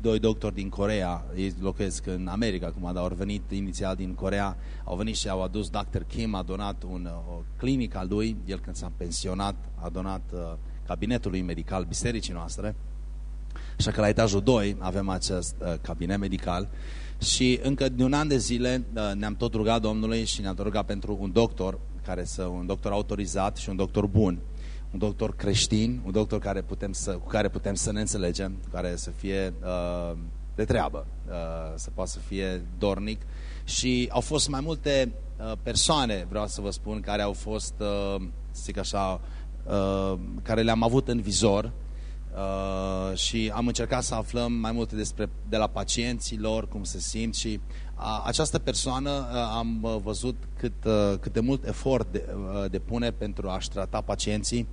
doi doctori din Corea, ei locuiesc în America acum, dar au venit inițial din Corea, au venit și au adus Dr. Kim, a donat un, o clinică a lui, el când s-a pensionat, a donat uh, cabinetului medical bisericii noastre, așa că la etajul 2 avem acest uh, cabinet medical și încă de un an de zile uh, ne-am tot rugat Domnului și ne-am tot rugat pentru un doctor, care să, un doctor autorizat și un doctor bun un doctor creștin, un doctor care putem să, cu care putem să ne înțelegem, care să fie uh, de treabă, uh, să poată să fie dornic. Și au fost mai multe uh, persoane, vreau să vă spun, care au fost, uh, să zic așa, uh, care le-am avut în vizor uh, și am încercat să aflăm mai multe despre de la pacienții lor, cum se simt și această persoană am văzut cât, cât de mult efort de, depune pentru a-și trata pacienții.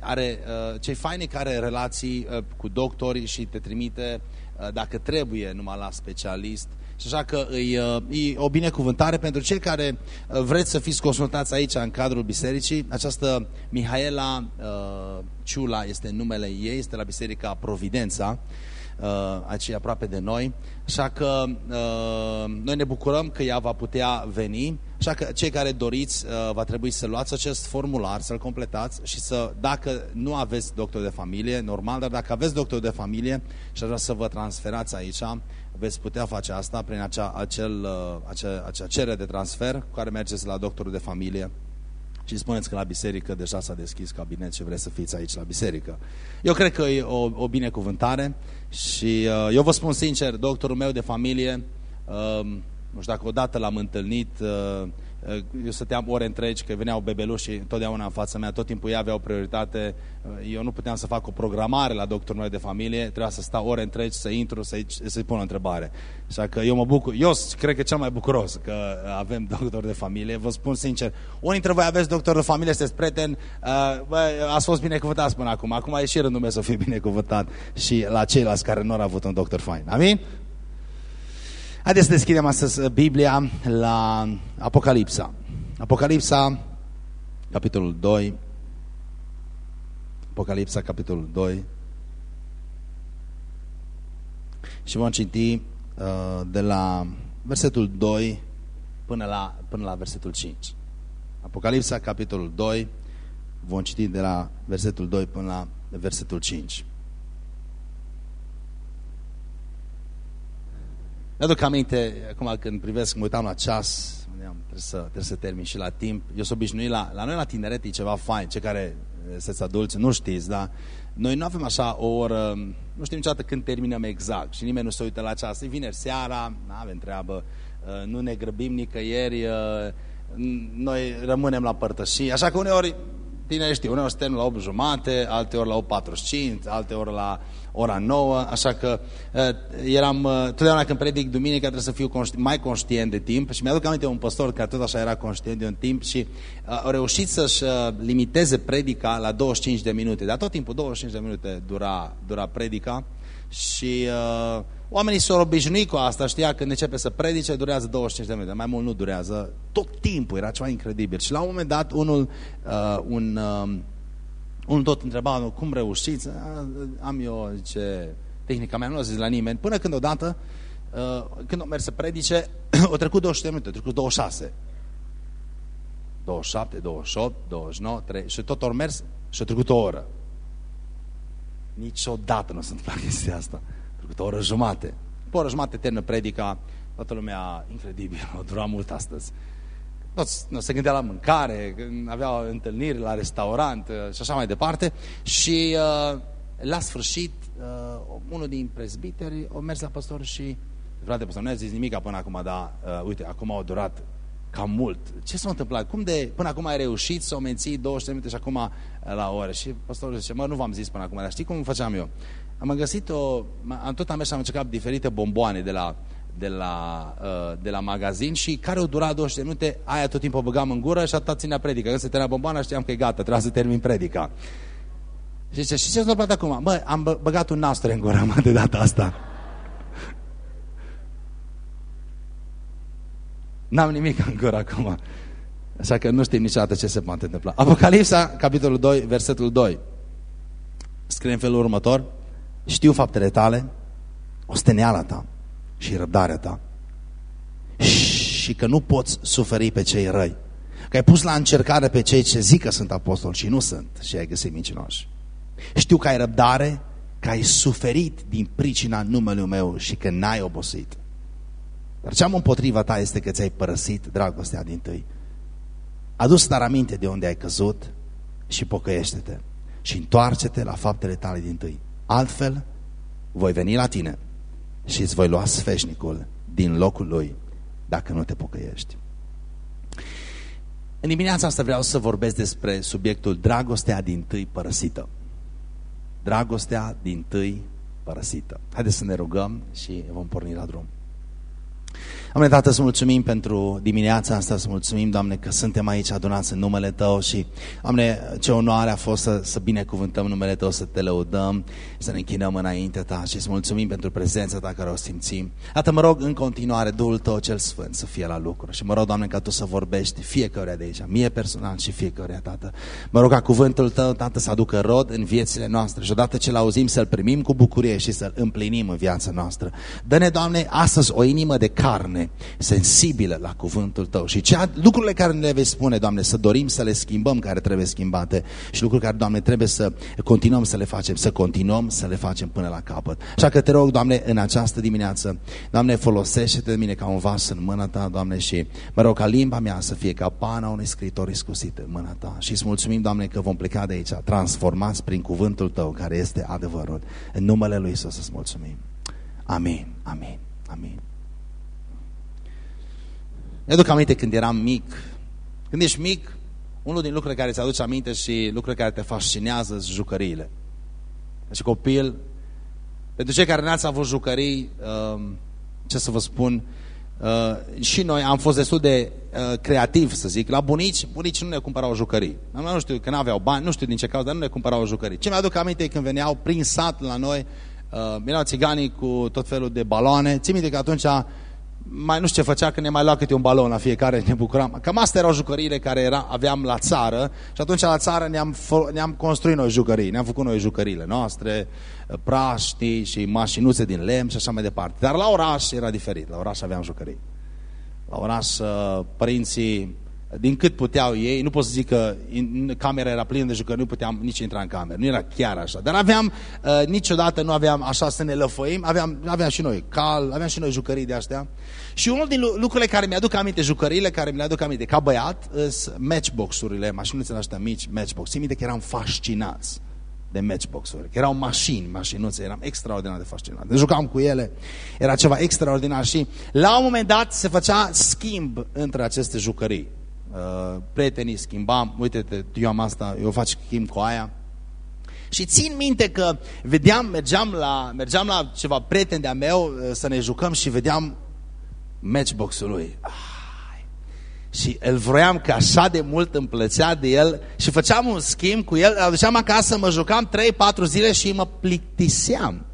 Are, cei faini care are relații cu doctorii și te trimite, dacă trebuie, numai la specialist. Și așa că e, e o binecuvântare pentru cei care vreți să fiți consultați aici în cadrul bisericii. Această Mihaela Ciula este numele ei, este la Biserica Providența uh, aici aproape de noi. Așa că uh, noi ne bucurăm că ea va putea veni. Așa că cei care doriți uh, va trebui să luați acest formular, să-l completați și să, dacă nu aveți doctor de familie, normal, dar dacă aveți doctor de familie și vrea să vă transferați aici, veți putea face asta prin acea, acel, uh, acea, acea cerere de transfer cu care mergeți la doctorul de familie și spuneți că la biserică deja s-a deschis cabinet și vreți să fiți aici la biserică. Eu cred că e o, o binecuvântare și uh, eu vă spun sincer, doctorul meu de familie, uh, nu știu dacă odată l-am întâlnit, uh, uh eu stăteam ore întregi, că veneau bebeluși întotdeauna în fața mea, tot timpul ei aveau prioritate, uh, eu nu puteam să fac o programare la doctorul meu de familie, trebuia să stau ore întregi, să intru, să-i să, pun o întrebare. Așa că eu mă bucur, eu cred că cel mai bucuros că avem doctor de familie, vă spun sincer, unii dintre voi aveți doctor de familie, sunteți prieten, uh, bă, ați fost binecuvântați până acum, acum e și rândul meu să fiu binecuvântat și la ceilalți care nu au avut un doctor fain. Amin? Haideți să deschidem astăzi uh, Biblia la Apocalipsa. Apocalipsa, capitolul 2. Apocalipsa, capitolul 2. Și vom citi uh, de la versetul 2 până la, până la versetul 5. Apocalipsa, capitolul 2. Vom citi de la versetul 2 până la versetul 5. Mi-aduc aminte, acum când privesc, mă uitam la ceas, trebuie să, trebuie să termin și la timp. Eu sunt obișnuit, la, la noi la tineret e ceva fain, cei care sunteți adulți, nu știți, da? Noi nu avem așa o oră, nu știm niciodată când terminăm exact și nimeni nu se uită la ceas. E vineri seara, nu avem treabă, uh, nu ne grăbim nicăieri, uh, noi rămânem la părtășii, așa că uneori Bine știu, uneori suntem la 8 jumate, alte ori la 8.45, alte ori la ora 9, așa că uh, eram, uh, totdeauna când predic duminica trebuie să fiu conști, mai conștient de timp și mi-aduc aminte un pastor care tot așa era conștient de un timp și uh, a reușit să-și uh, limiteze predica la 25 de minute, dar tot timpul 25 de minute dura, dura predica și uh, oamenii s-au obișnuit cu asta, știa când începe să predice, durează 25 de minute, mai mult nu durează, tot timpul, era ceva incredibil. Și la un moment dat, unul, uh, un, uh, unul tot întreba, cum reușiți? Am eu, zice, tehnica mea, nu o zis la nimeni, până când odată, uh, când o mers să predice, o trecut 25 de minute, o trecut 26. 27, 28, 29, 3, și tot ori mers și a trecut o oră. Niciodată nu se întâmplă chestia asta. Trecut o oră jumate. Pe o oră jumate termină predica, toată lumea, incredibil, a durat mult astăzi. Toți nu, se gândea la mâncare, aveau întâlniri la restaurant uh, și așa mai departe. Și uh, la sfârșit, uh, unul din prezbiteri a mers la păstor și frate, păstor, nu a zis nimic până acum, dar uh, uite, acum au durat cam mult. Ce s-a întâmplat? Cum de până acum ai reușit să o menții 20 minute și acum uh, la ore? Și pastorul zice, mă, nu v-am zis până acum, dar știi cum făceam eu? Am găsit o, am tot am mers și am încercat diferite bomboane de la, de la, uh, de la magazin și care o dura 20 de minute, aia tot timpul o băgam în gură și atât ținea predica. Când se termina bomboana știam că e gata, trebuia să termin predica. Și zice, și ce s-a întâmplat acum? Bă, am băgat un nasture în gură, mă, de data asta. N-am nimic în gură acum. Așa că nu știm niciodată ce se poate întâmpla. Apocalipsa, capitolul 2, versetul 2. Scrie în felul următor. Știu faptele tale, osteneala ta și răbdarea ta și că nu poți suferi pe cei răi. Că ai pus la încercare pe cei ce zic că sunt apostoli și nu sunt și ai găsit mincinoși. Știu că ai răbdare, că ai suferit din pricina numelui meu și că n-ai obosit. Dar ce am împotriva ta este că ți-ai părăsit dragostea din tâi. Adu-ți dar aminte de unde ai căzut și pocăiește-te și întoarce-te la faptele tale din tâi. Altfel, voi veni la tine și îți voi lua sfeșnicul din locul lui dacă nu te pocăiești. În dimineața asta vreau să vorbesc despre subiectul dragostea din tâi părăsită. Dragostea din tâi părăsită. Haideți să ne rugăm și vom porni la drum. Doamne, Tată, să mulțumim pentru dimineața asta, să mulțumim, Doamne, că suntem aici adunați în numele Tău și, Doamne, ce onoare a fost să, să binecuvântăm numele Tău, să Te lăudăm, să ne închinăm înaintea Ta și să mulțumim pentru prezența Ta care o simțim. Tată, mă rog în continuare Duhul Tău cel Sfânt să fie la lucru și mă rog, Doamne, ca Tu să vorbești fiecare de aici, mie personal și fiecare, Tată. Mă rog ca cuvântul Tău, Tată, să aducă rod în viețile noastre și odată ce l-auzim să-L primim cu bucurie și să-L împlinim în viața noastră. Dă-ne, Doamne, astăzi o inimă de carne Doamne, sensibilă la cuvântul Tău și cea, lucrurile care ne le vei spune, Doamne, să dorim să le schimbăm care trebuie schimbate și lucruri care, Doamne, trebuie să continuăm să le facem, să continuăm să le facem până la capăt. Așa că te rog, Doamne, în această dimineață, Doamne, folosește-te de mine ca un vas în mâna Ta, Doamne, și mă rog ca limba mea să fie ca pana unui scriitor iscusit în mâna Ta. Și îți mulțumim, Doamne, că vom pleca de aici transformați prin cuvântul Tău, care este adevărul. În numele Lui Iisus să-ți mulțumim. Amin, amin, amin. Mi-aduc aminte când eram mic. Când ești mic, unul din lucrurile care ți aduce aminte și lucrurile care te fascinează sunt jucăriile. Deci copil, pentru cei care n-ați avut jucării, um, ce să vă spun, uh, și noi am fost destul de uh, creativi, să zic. La bunici, bunici nu ne cumpărau jucării. Nu știu, că n-aveau bani, nu știu din ce cauză, dar nu ne cumpărau jucării. Ce mi-aduc aminte când veneau prin sat la noi, uh, veneau țiganii cu tot felul de baloane. Țin minte că atunci mai nu știu ce făcea, că ne mai lua câte un balon la fiecare, ne bucuram. Cam astea erau jucăriile care era, aveam la țară și atunci la țară ne-am ne construit noi jucării, ne-am făcut noi jucăriile noastre, praști și mașinuțe din lemn și așa mai departe. Dar la oraș era diferit, la oraș aveam jucării. La oraș uh, părinții din cât puteau ei, nu pot să zic că camera era plină de jucări, nu puteam nici intra în cameră, nu era chiar așa. Dar aveam, uh, niciodată nu aveam așa să ne lăfăim, aveam, aveam și noi cal, aveam și noi jucării de astea. Și unul din lucrurile care mi-aduc aminte, jucăriile care mi-aduc aminte ca băiat, sunt matchbox-urile, mașinuțele astea mici, matchbox. Țin minte că eram fascinați de matchbox-uri, că erau mașini, mașinuțe, eram extraordinar de fascinat. Ne jucam cu ele, era ceva extraordinar și la un moment dat se făcea schimb între aceste jucării. Uh, prietenii schimbam, uite-te, eu am asta, eu fac schimb cu aia. Și țin minte că vedeam, mergeam la, mergeam la ceva prieten de-a meu uh, să ne jucăm și vedeam matchbox-ul lui. Ai. Și îl vroiam că așa de mult îmi plăcea de el și făceam un schimb cu el, aduceam acasă, mă jucam 3-4 zile și mă plictiseam.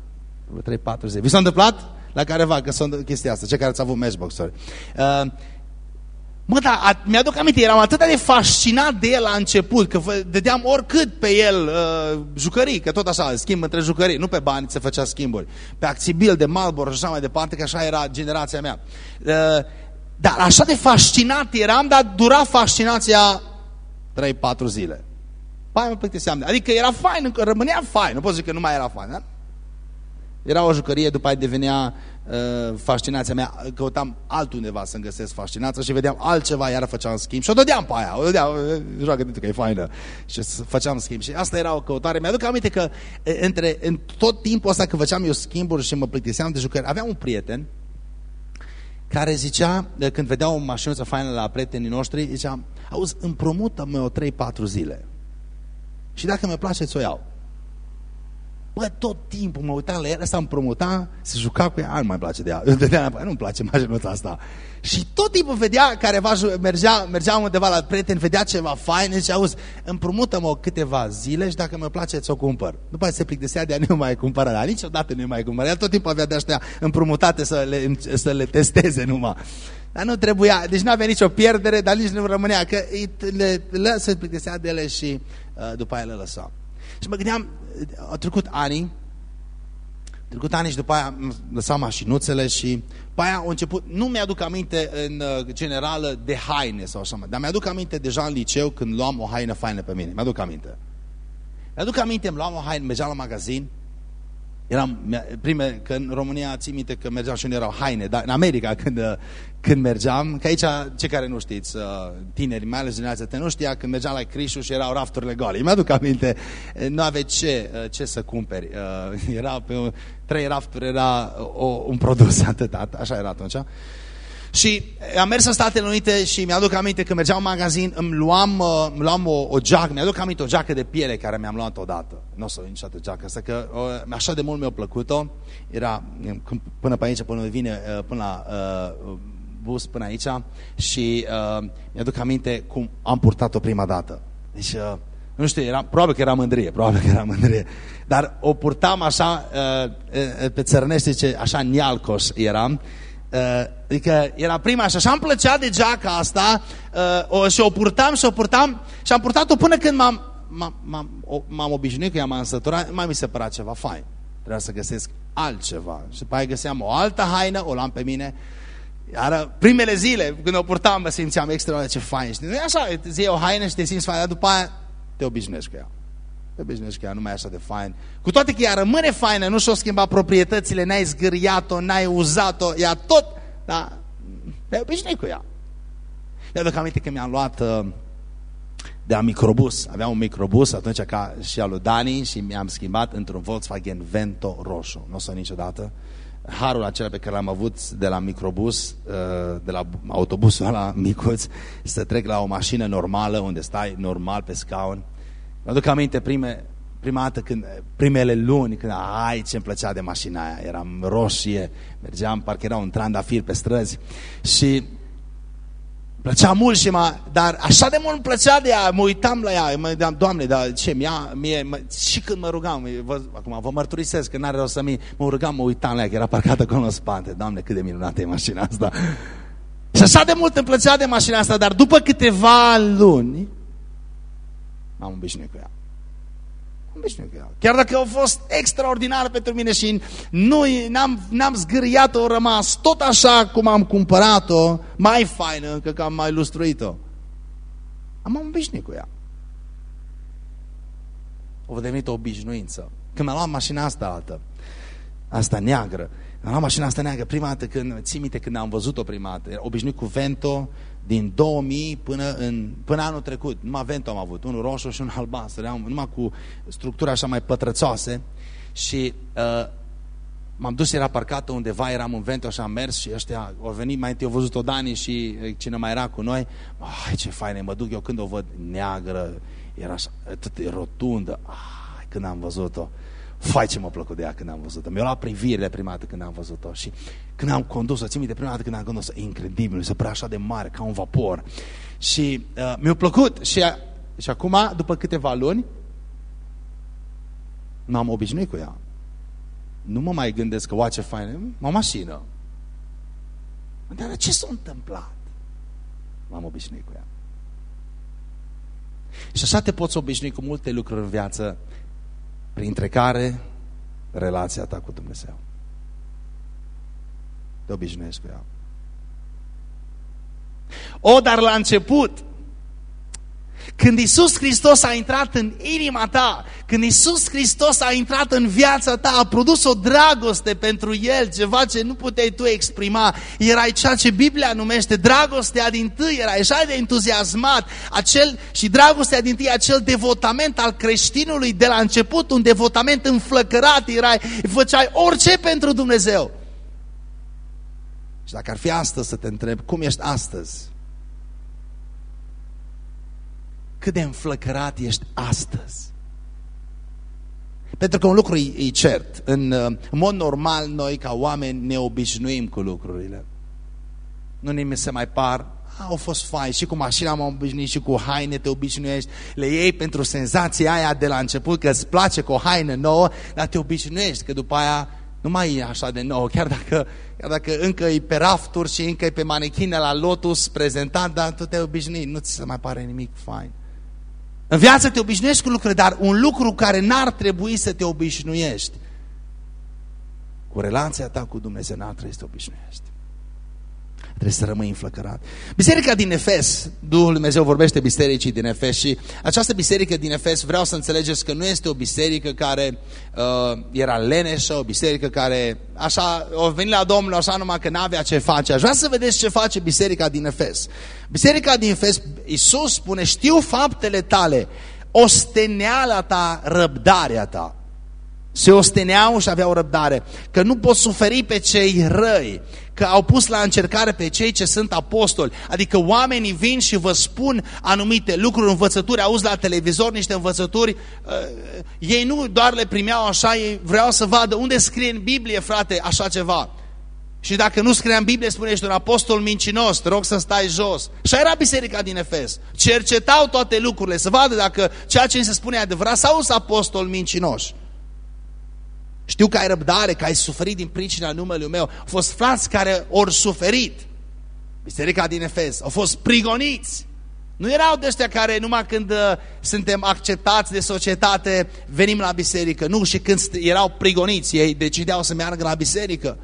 3-4 zile. Vi s-a întâmplat? La careva, că sunt chestia asta, cei care ați avut matchbox-uri. Uh, Mă, dar mi-aduc aminte, eram atât de fascinat de el la început, că vedeam oricât pe el uh, jucării, că tot așa, schimb între jucării, nu pe bani se făcea schimburi, pe acțibil de Marlboro și așa mai departe, că așa era generația mea. Uh, dar așa de fascinat eram, dar dura fascinația 3-4 zile. Pai mă plictiseam. Adică era fain, rămânea fain, nu pot zic că nu mai era fain, da? Era o jucărie, după aia devenea uh, fascinația mea, căutam altundeva să-mi găsesc fascinația și vedeam altceva, iar făceam schimb și o dădeam pe aia, o dădeam, joacă de că e faină și făceam schimb și asta era o căutare. Mi-aduc aminte că între, în tot timpul ăsta când făceam eu schimburi și mă plictiseam de jucări, aveam un prieten care zicea, când vedea o mașinuță faină la prietenii noștri, zicea, auzi, împrumută-mă o 3-4 zile și dacă mi-e place, ți-o iau. Bă, tot timpul mă uitam la el, ăsta îmi promuta, se juca cu ea, nu mai place de ea, nu-mi place mașinuța asta. Și tot timpul vedea careva, mergea, mergea undeva la prieten, vedea ceva fain, zice, auzi, împrumută-mă câteva zile și dacă mă place ți-o cumpăr. După aceea se plictisea de a nu mai cumpăra, dar niciodată nu mai cumpăra. El tot timpul avea de astea împrumutate să le, să le testeze numai. Dar nu trebuia, deci nu avea nicio pierdere, dar nici nu rămânea, că le, le, se plictisea de ele și uh, după aia le lăsa. Și mă gândeam, au trecut ani trecut ani și după aia am lăsat mașinuțele și după aia au început, nu mi-aduc aminte în uh, generală de haine sau așa, dar mi-aduc aminte deja în liceu când luam o haină faină pe mine, mi-aduc aminte. Mi-aduc aminte, îmi luam o haină, mergeam la magazin Eram, prime, că în România țin minte că mergeam și unde erau haine, dar în America când, când mergeam, că aici, ce care nu știți, uh, tineri, mai ales generația nu știa, când mergeam la Crișu și erau rafturile goale. Mi-aduc aminte, nu aveai ce, uh, ce să cumperi. Uh, era pe trei rafturi, era o, un produs atât, așa era atunci. Și am mers în Statele Unite și mi-aduc aminte că mergeam în magazin, îmi luam, uh, îmi luam o, o geacă, mi-aduc aminte o geacă de piele care mi-am luat odată. Nu o să o niciodată geacă asta, că o, așa de mult mi-a plăcut-o. Era până pe aici, până vine, uh, până la uh, bus, până aici și uh, mi-aduc aminte cum am purtat-o prima dată. Deci, uh, nu știu, era, probabil că era mândrie, probabil că era mândrie. Dar o purtam așa, uh, uh, pe țărnește, zice, așa nialcoș eram Uh, adică era prima și așa îmi plăcea de geaca asta uh, o, și o purtam și o purtam și am purtat-o până când m-am obișnuit că ea m-am însăturat, mai mi se părea ceva fain. Trebuia să găsesc altceva. Și după aia găseam o altă haină, o luam pe mine. Iar primele zile, când o purtam, mă simțeam extraordinar ce fain. Și nu e așa, zi o haină și te simți fain, dar după aia te obișnuiești cu ea. Te obișnuiești că ea nu mai e așa de fain. Cu toate că ea rămâne faină, nu și-o schimba proprietățile, n-ai zgâriat-o, n-ai uzat-o, ea tot, da, te obișnuiești cu ea. Eu aduc aminte că mi-am luat uh, de la microbus. Aveam un microbus atunci ca și al lui Dani și mi-am schimbat într-un Volkswagen Vento roșu. Nu o să niciodată. Harul acela pe care l-am avut de la microbus, uh, de la autobusul ăla micuț, să trec la o mașină normală unde stai normal pe scaun Mă aduc aminte prime, prima dată când, primele luni, când, ai ce-mi plăcea de mașina aia, eram roșie, mergeam, parcă era un trandafir pe străzi. Și plăcea mult și mă, dar așa de mult îmi plăcea de ea, mă uitam la ea, mă gândeam, Doamne, dar ce, mie, mie, mă, și când mă rugam, vă, acum vă mărturisesc că n-are rost să mi, mă rugam, mă uitam la ea, că era parcată acolo în spate, Doamne, cât de minunată e mașina asta. Și așa de mult îmi plăcea de mașina asta, dar după câteva luni, M-am obișnuit cu ea. Am obișnuit cu ea. Chiar dacă au fost extraordinar pentru mine și nu n-am zgâriat-o, o rămas tot așa cum am cumpărat-o, mai faină încă că am mai lustruit-o. Am obișnuit cu ea. O devenit o obișnuință. Când mi-am luat mașina asta altă, asta neagră, am luat mașina asta neagră prima dată când, ții minte când am văzut-o prima dată, obișnuit cu Vento, din 2000 până, în, până anul trecut. Numai Vento am avut, unul roșu și un albastru, eram numai cu structura așa mai pătrățoase și uh, m-am dus, era parcată undeva, eram în Vento, așa am mers și ăștia au venit, mai întâi au văzut-o Dani și uh, cine mai era cu noi, ai ce faină, mă duc eu când o văd neagră, era așa, atât de rotundă, ai, când am văzut-o. Fai ce m-a plăcut de ea când am văzut-o. Mi-a luat privirile prima dată când am văzut-o și când am condus-o, țin de prima dată când am condus-o, incredibil, se părea așa de mare, ca un vapor. Și uh, mi-a plăcut și, a, și acum, după câteva luni, m-am obișnuit cu ea. Nu mă mai gândesc că, oa, ce faină, o mașină. Dar ce s-a întâmplat? M-am obișnuit cu ea. Și așa te poți obișnui cu multe lucruri în viață printre care relația ta cu Dumnezeu. Te obișnuiești cu ea. O, dar la început, când Isus Hristos a intrat în inima ta, când Isus Hristos a intrat în viața ta, a produs o dragoste pentru El, ceva ce nu puteai tu exprima. Erai ceea ce Biblia numește dragostea din tâi, erai așa de entuziasmat acel, și dragostea din tâi, acel devotament al creștinului de la început, un devotament înflăcărat, erai, făceai orice pentru Dumnezeu. Și dacă ar fi astăzi să te întreb, cum ești astăzi? Cât de înflăcărat ești astăzi. Pentru că un lucru e, e cert. În, în mod normal, noi ca oameni ne obișnuim cu lucrurile. Nu ne se mai par au fost fai și cu mașina m-am obișnuit și cu haine te obișnuiești, le iei pentru senzația aia de la început că îți place cu o haină nouă, dar te obișnuiești, că după aia nu mai e așa de nouă, chiar dacă, chiar dacă încă e pe rafturi și încă e pe manechine la Lotus prezentat, dar tu te obișnui, nu ți se mai pare nimic fain. În viață te obișnuiești cu lucruri, dar un lucru care n-ar trebui să te obișnuiești cu relația ta cu Dumnezeu, n-ar trebui să te obișnuiești. Trebuie să rămâi înflăcărat. Biserica din Efes, Duhul Dumnezeu vorbește bisericii din Efes și această biserică din Efes vreau să înțelegeți că nu este o biserică care uh, era leneșă, o biserică care așa, o venit la Domnul așa numai că n-avea ce face. Aș vrea să vedeți ce face biserica din Efes. Biserica din Efes, Iisus spune, știu faptele tale, osteneala ta, răbdarea ta se osteneau și aveau răbdare, că nu pot suferi pe cei răi, că au pus la încercare pe cei ce sunt apostoli. Adică oamenii vin și vă spun anumite lucruri, învățături, auzi la televizor niște învățături, uh, ei nu doar le primeau așa, ei vreau să vadă unde scrie în Biblie, frate, așa ceva. Și dacă nu scria în Biblie, spune, ești un apostol mincinos, te rog să stai jos. Și era biserica din Efes. Cercetau toate lucrurile, să vadă dacă ceea ce se spune e adevărat sau sunt apostol mincinoși. Știu că ai răbdare, că ai suferit din pricina numelui meu. Au fost frați care au suferit. Biserica din Efes. Au fost prigoniți. Nu erau de ăștia care numai când uh, suntem acceptați de societate venim la biserică. Nu, și când erau prigoniți, ei decideau să meargă la biserică.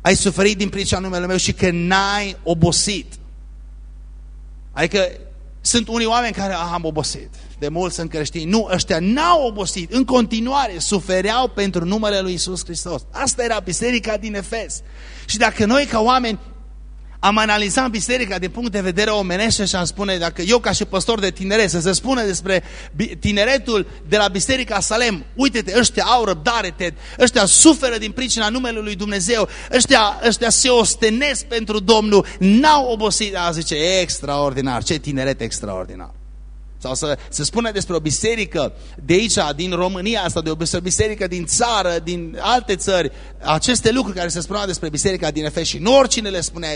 Ai suferit din pricina numelui meu și că n-ai obosit. Adică sunt unii oameni care, ah, am obosit de mult sunt creștini. Nu, ăștia n-au obosit. În continuare, sufereau pentru numele lui Isus Hristos. Asta era biserica din Efes. Și dacă noi ca oameni am analizat biserica din punct de vedere omenesc și am spune, dacă eu ca și păstor de tineret, să se spune despre tineretul de la Biserica Salem, uite-te, ăștia au răbdare, te, ăștia suferă din pricina numelui lui Dumnezeu, ăștia, ăștia se ostenesc pentru Domnul, n-au obosit, a zice, extraordinar, ce tineret extraordinar. Sau să se spune despre o biserică de aici, din România, sau de o biserică din țară, din alte țări, aceste lucruri care se spuneau despre biserica din Efes și nu oricine le spunea,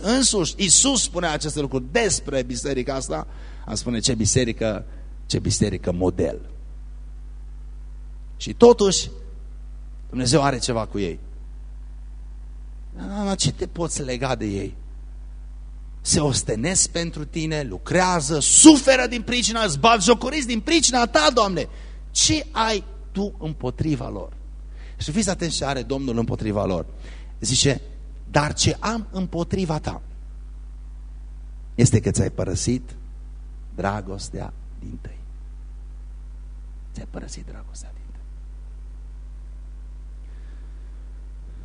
însuși Iisus spunea aceste lucruri despre biserica asta, am spune ce biserică, ce biserică model. Și totuși, Dumnezeu are ceva cu ei. Dar ce te poți lega de ei? Se ostenesc pentru tine, lucrează, suferă din pricina, îți bat jocoriți din pricina ta, Doamne. Ce ai Tu împotriva lor? Și fiți atenți ce are Domnul împotriva lor. Zice, dar ce am împotriva ta este că ți-ai părăsit dragostea din tăi. Ți-ai părăsit dragostea din tăi.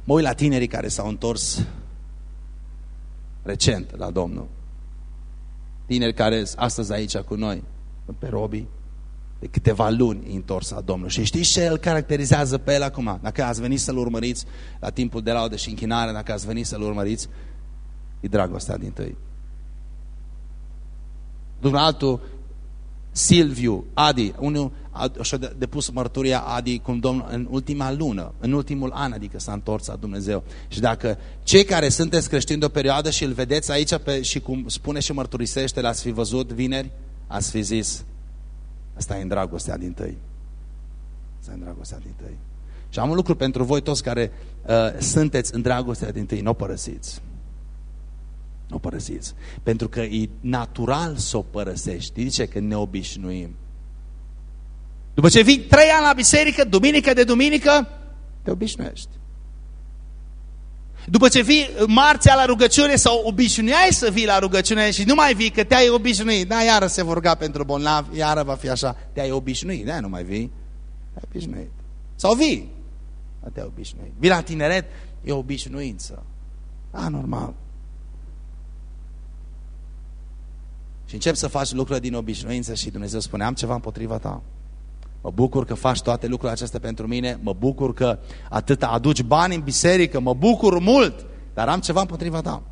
Mă uit la tinerii care s-au întors recent la Domnul. Tineri care sunt astăzi aici cu noi, pe Robi, de câteva luni întors la Domnul. Și știți ce îl caracterizează pe el acum? Dacă ați venit să-l urmăriți la timpul de laudă și închinare, dacă ați venit să-l urmăriți, e dragostea din tăi. Dumnezeu Silviu, Adi, unul și-a depus mărturia Adi cum Domnul în ultima lună, în ultimul an, adică s-a întors la Dumnezeu. Și dacă cei care sunteți creștini de o perioadă și îl vedeți aici pe, și cum spune și mărturisește, l-ați fi văzut vineri, ați fi zis, asta e în dragostea din tăi. Asta e în dragostea din tăi. Și am un lucru pentru voi toți care uh, sunteți în dragostea din tăi, nu o părăsiți. Nu o părăsiți. Pentru că e natural să o părăsești. Zice că ne obișnuim. După ce vii trei ani la biserică, duminică de duminică, te obișnuiești. După ce vii marțea la rugăciune sau obișnuiai să vii la rugăciune și nu mai vii, că te-ai obișnuit, da, iară se vor ruga pentru bolnav, iară va fi așa, te-ai obișnuit, da, nu mai vii, te-ai obișnuit. Sau vii, da, te-ai obișnuit. Vii la tineret, e obișnuință. Da, normal. Și încep să faci lucruri din obișnuință și Dumnezeu spune, am ceva împotriva ta. Mă bucur că faci toate lucrurile acestea pentru mine, mă bucur că atât aduci bani în biserică, mă bucur mult, dar am ceva împotriva ta.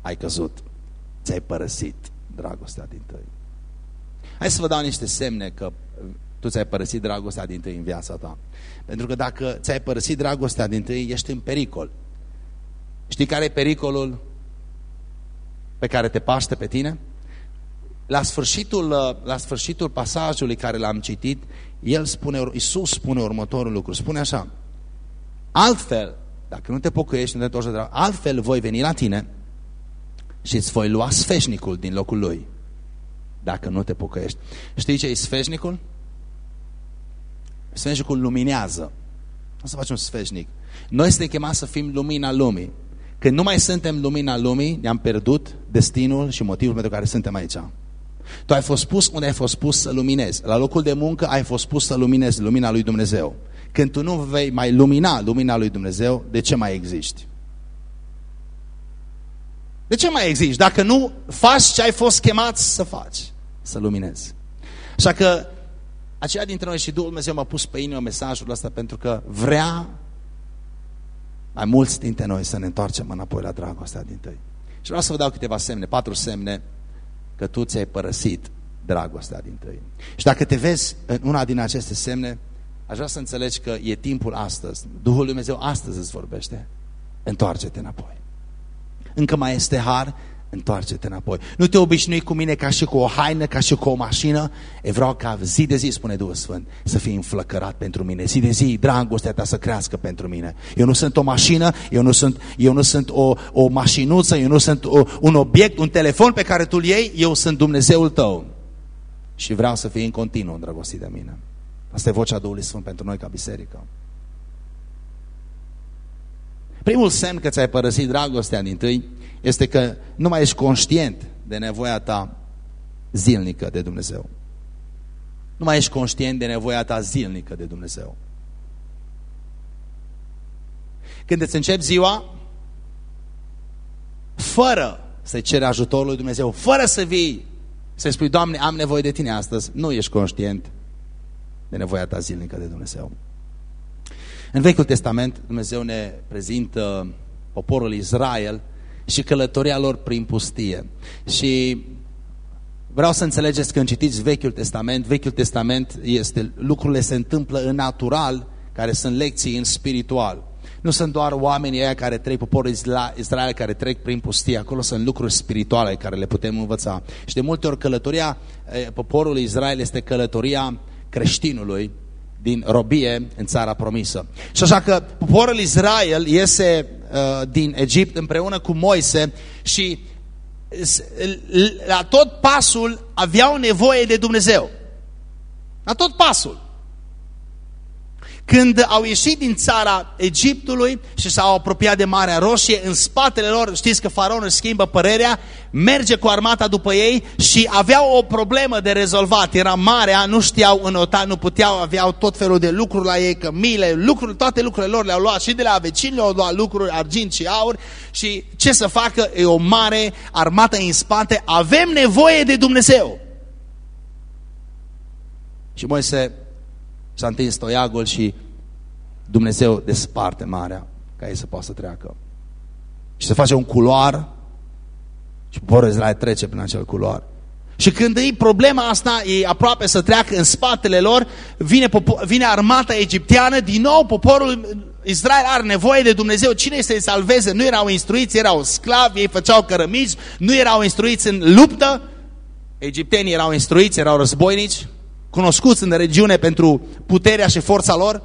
Ai căzut, ți-ai părăsit dragostea din tăi. Hai să vă dau niște semne că tu ți-ai părăsit dragostea din tăi în viața ta. Pentru că dacă ți-ai părăsit dragostea din tăi, ești în pericol. Știi care e pericolul pe care te paște pe tine? La sfârșitul, uh, la sfârșitul pasajului care l-am citit, el spune, Iisus spune următorul lucru, spune așa, altfel, dacă nu te pocăiești, nu te întorci de altfel voi veni la tine și îți voi lua sfeșnicul din locul lui, dacă nu te pocăiești. Știi ce e sfeșnicul? Sfeșnicul luminează. O să facem un sfeșnic. Noi suntem chemați să fim lumina lumii. Când nu mai suntem lumina lumii, ne-am pierdut destinul și motivul pentru care suntem aici. Tu ai fost pus unde ai fost pus să luminezi. La locul de muncă ai fost pus să luminezi lumina lui Dumnezeu. Când tu nu vei mai lumina lumina lui Dumnezeu, de ce mai existi? De ce mai existi? Dacă nu faci ce ai fost chemat să faci, să luminezi. Așa că aceia dintre noi și Duhul Dumnezeu m-a pus pe inimă mesajul ăsta pentru că vrea mai mulți dintre noi să ne întoarcem înapoi la dragostea din tăi. Și vreau să vă dau câteva semne, patru semne că tu ți-ai părăsit dragostea din tăi. Și dacă te vezi în una din aceste semne, aș vrea să înțelegi că e timpul astăzi. Duhul Lui Dumnezeu astăzi îți vorbește. Întoarce-te înapoi. Încă mai este har, întoarce-te înapoi. Nu te obișnui cu mine ca și cu o haină, ca și cu o mașină. E vreau ca zi de zi, spune Duhul Sfânt, să fii înflăcărat pentru mine. Zi de zi, dragostea ta să crească pentru mine. Eu nu sunt o mașină, eu nu sunt, eu nu sunt o, o mașinuță, eu nu sunt o, un obiect, un telefon pe care tu îl iei, eu sunt Dumnezeul tău. Și vreau să fii în continuu îndrăgostit de mine. Asta e vocea Duhului Sfânt pentru noi ca biserică. Primul semn că ți-ai părăsit dragostea din tâi este că nu mai ești conștient de nevoia ta zilnică de Dumnezeu. Nu mai ești conștient de nevoia ta zilnică de Dumnezeu. Când îți începi ziua, fără să-i ceri ajutorul lui Dumnezeu, fără să vii, să spui, Doamne, am nevoie de Tine astăzi, nu ești conștient de nevoia ta zilnică de Dumnezeu. În Vechiul Testament, Dumnezeu ne prezintă poporul Israel și călătoria lor prin pustie. Și vreau să înțelegeți când citiți Vechiul Testament, Vechiul Testament este, lucrurile se întâmplă în natural, care sunt lecții în spiritual. Nu sunt doar oamenii aia care trec, poporul Israel care trec prin pustie, acolo sunt lucruri spirituale care le putem învăța. Și de multe ori călătoria poporului Israel este călătoria creștinului din robie în țara promisă. Și așa că poporul Israel iese uh, din Egipt împreună cu Moise și la tot pasul aveau nevoie de Dumnezeu. La tot pasul. Când au ieșit din țara Egiptului și s-au apropiat de Marea Roșie, în spatele lor, știți că faraonul schimbă părerea, merge cu armata după ei și aveau o problemă de rezolvat. Era marea, nu știau înota, nu puteau, aveau tot felul de lucruri la ei, cămile, lucruri, toate lucrurile lor le-au luat și de la vecini le-au luat lucruri, argint și aur și ce să facă? E o mare armată în spate, avem nevoie de Dumnezeu. Și Moise S-a întins toiagul și Dumnezeu desparte marea ca ei să poată să treacă. Și se face un culoar și poporul Israel trece prin acel culoar. Și când e problema asta, e aproape să treacă în spatele lor, vine, vine armata egipteană, din nou poporul Israel are nevoie de Dumnezeu. Cine să-i salveze? Nu erau instruiți, erau sclavi, ei făceau cărămici, nu erau instruiți în luptă. Egiptenii erau instruiți, erau războinici cunoscuți în regiune pentru puterea și forța lor.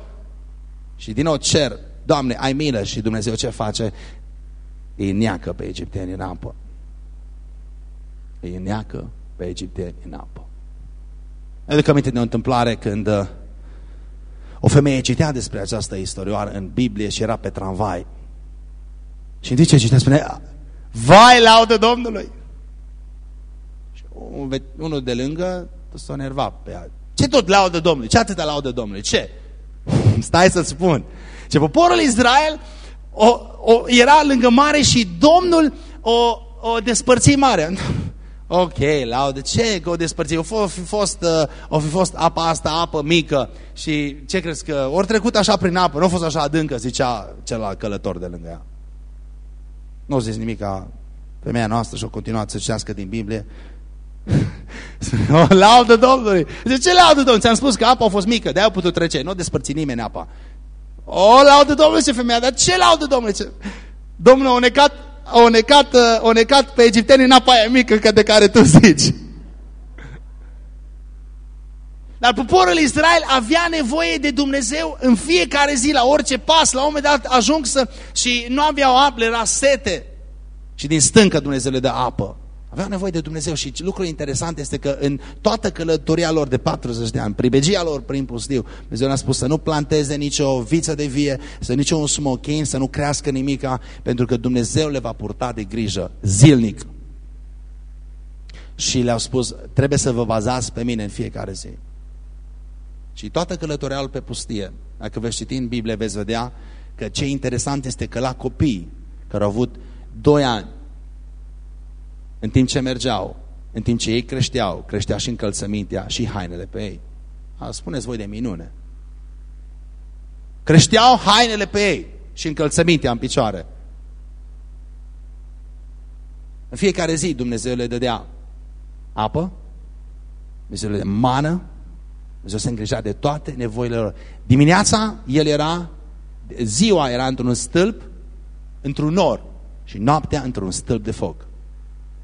Și din nou cer, Doamne, ai milă și Dumnezeu ce face? Îi neacă pe egipteni în apă. Îi neacă pe egipteni în apă. Aduc aminte de o întâmplare când uh, o femeie citea despre această istorioară în Biblie și era pe tramvai. Și în ce citea spune, vai laudă Domnului! Și unul de lângă s-a nervat pe ea. Ce tot laudă Domnului? Ce atâta laudă Domnului? Ce? Stai să-ți spun. Ce poporul Israel o, o, era lângă mare și Domnul o, o despărți mare. Ok, laudă. Ce că o despărți? O fi fost, uh, o fi fost apa asta, apă mică și ce crezi că ori trecut așa prin apă, nu a fost așa adâncă, zicea celălalt călător de lângă ea. Nu zis nimic ca femeia noastră și o continuat să citească din Biblie. o laudă Domnului. Zice, ce laudă Domnului? Ți-am spus că apa a fost mică, de-aia a putut trece. Nu despărți nimeni apa. O laudă Domnului, ce femeia, dar ce laudă Domnului? Ce... Domnul a necat, a necat, a necat pe egipteni în apa aia mică de care tu zici. Dar poporul Israel avea nevoie de Dumnezeu în fiecare zi, la orice pas. La un moment dat ajung să... și nu aveau apă, era sete. Și din stâncă Dumnezeu le dă apă Aveau nevoie de Dumnezeu și lucrul interesant este că în toată călătoria lor de 40 de ani, pribegia lor prin pustiu, Dumnezeu ne-a spus să nu planteze nicio viță de vie, să nicio un smochin, să nu crească nimica, pentru că Dumnezeu le va purta de grijă zilnic. Și le-au spus, trebuie să vă bazați pe mine în fiecare zi. Și toată călătoria lor pe pustie, dacă veți citi în Biblie, veți vedea că ce interesant este că la copii care au avut 2 ani, în timp ce mergeau, în timp ce ei creșteau, creștea și încălțămintea și hainele pe ei. A, spuneți voi de minune. Creșteau hainele pe ei și încălțămintea în picioare. În fiecare zi Dumnezeu le dădea apă, Dumnezeu le dădea mană, Dumnezeu se îngrija de toate nevoile lor. Dimineața el era, ziua era într-un stâlp, într-un nor și noaptea într-un stâlp de foc.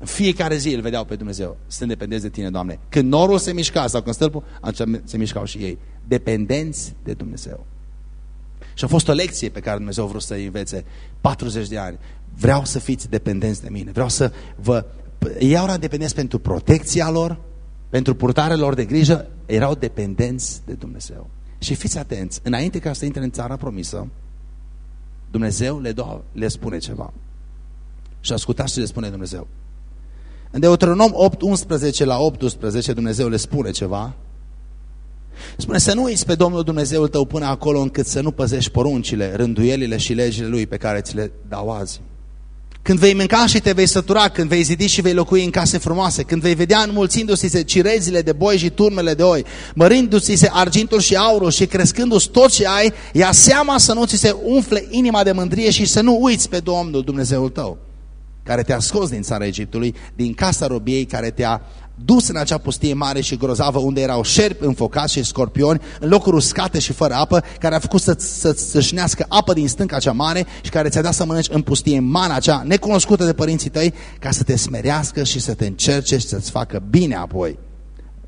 În fiecare zi îl vedeau pe Dumnezeu. Sunt dependenți de tine, Doamne. Când norul se mișca sau când stâlpul, atunci se mișcau și ei. Dependenți de Dumnezeu. Și a fost o lecție pe care Dumnezeu a vrut să învețe 40 de ani. Vreau să fiți dependenți de mine. Vreau să vă... Ei erau dependenți pentru protecția lor, pentru purtarea lor de grijă. Erau dependenți de Dumnezeu. Și fiți atenți, înainte ca să intre în țara promisă, Dumnezeu le, do le spune ceva. Și ascultați ce le spune Dumnezeu. În Deuteronom 8, 11 la 18 Dumnezeu le spune ceva. Spune să nu uiți pe Domnul Dumnezeul tău până acolo încât să nu păzești poruncile, rânduielile și legile Lui pe care ți le dau azi. Când vei mânca și te vei sătura, când vei zidi și vei locui în case frumoase, când vei vedea înmulțindu-ți se cirezile de boi și turmele de oi, mărindu-ți se argintul și aurul și crescându-ți tot ce ai, ia seama să nu ți se umfle inima de mândrie și să nu uiți pe Domnul Dumnezeul tău care te-a scos din țara Egiptului, din casa robiei care te-a dus în acea pustie mare și grozavă unde erau șerpi înfocați și scorpioni, în locuri uscate și fără apă, care a făcut să, să, apă din stânca cea mare și care ți-a dat să mănânci în pustie mana acea necunoscută de părinții tăi, ca să te smerească și să te încerce și să-ți facă bine apoi.